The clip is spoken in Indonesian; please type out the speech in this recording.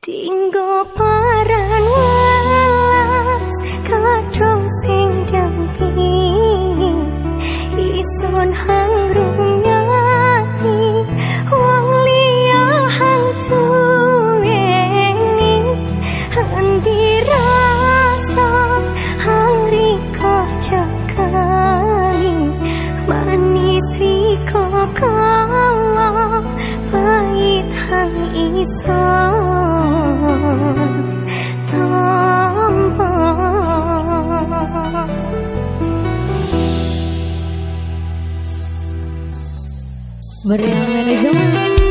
Tinggo paran walas kadung sing dampingi ison hang nyati wong liya hang tuweni endi rasa hang riko cakali manis riko Beriang manajemen